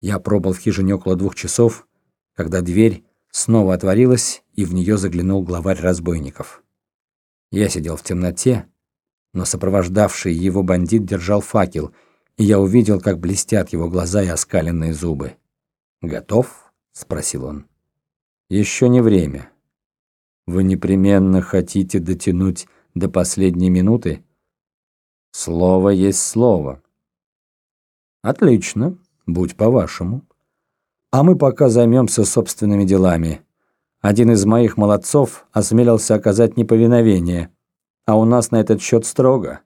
Я пробыл в хижине около двух часов, когда дверь снова отворилась, и в нее заглянул главарь разбойников. Я сидел в темноте, но сопровождавший его бандит держал факел, и я увидел, как блестят его глаза и оскаленные зубы. «Готов?» — спросил он. «Еще не время. Вы непременно хотите дотянуть до последней минуты?» «Слово есть слово». «Отлично, будь по-вашему. А мы пока займемся собственными делами. Один из моих молодцов осмелился оказать неповиновение, а у нас на этот счет строго.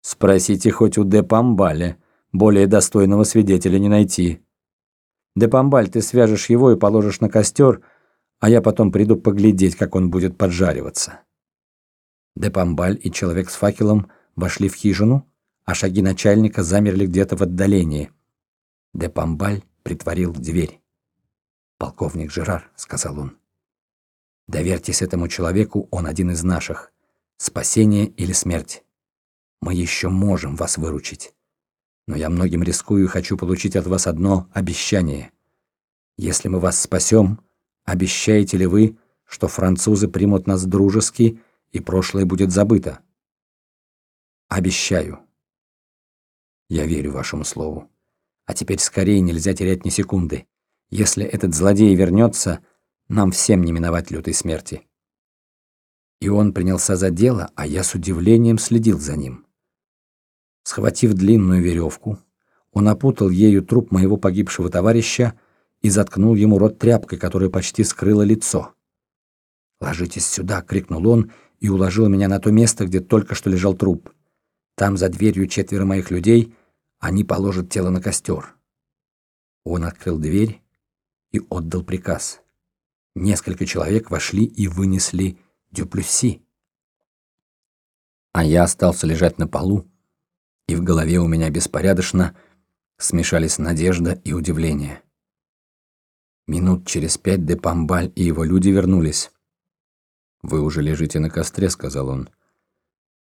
Спросите хоть у де Памбале, более достойного свидетеля не найти. Де Памбаль, ты свяжешь его и положишь на костер, а я потом приду поглядеть, как он будет поджариваться. Де Памбаль и человек с факелом вошли в хижину, а шаги начальника замерли где-то в отдалении. Де Памбаль притворил дверь. «Полковник Жерар», — сказал он, — «доверьтесь этому человеку, он один из наших. Спасение или смерть. Мы еще можем вас выручить. Но я многим рискую и хочу получить от вас одно обещание. Если мы вас спасем, обещаете ли вы, что французы примут нас дружески и прошлое будет забыто?» «Обещаю». «Я верю вашему слову. А теперь скорее нельзя терять ни секунды. Если этот злодей вернется, нам всем не миновать лютой смерти. И он принялся за дело, а я с удивлением следил за ним. Схватив длинную веревку, он опутал ею труп моего погибшего товарища и заткнул ему рот тряпкой, которая почти скрыла лицо. «Ложитесь сюда!» — крикнул он и уложил меня на то место, где только что лежал труп. Там за дверью четверо моих людей — они положат тело на костер. Он открыл дверь и отдал приказ. Несколько человек вошли и вынесли Дюплюси. А я остался лежать на полу, и в голове у меня беспорядочно смешались надежда и удивление. Минут через пять де Памбаль и его люди вернулись. «Вы уже лежите на костре», — сказал он.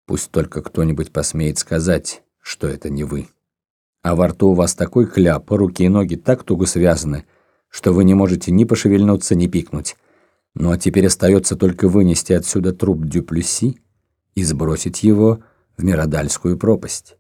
«Пусть только кто-нибудь посмеет сказать, что это не вы» а во рту у вас такой кляп, руки и ноги так туго связаны, что вы не можете ни пошевельнуться, ни пикнуть. Ну а теперь остается только вынести отсюда труп Дюплюси и сбросить его в Миродальскую пропасть.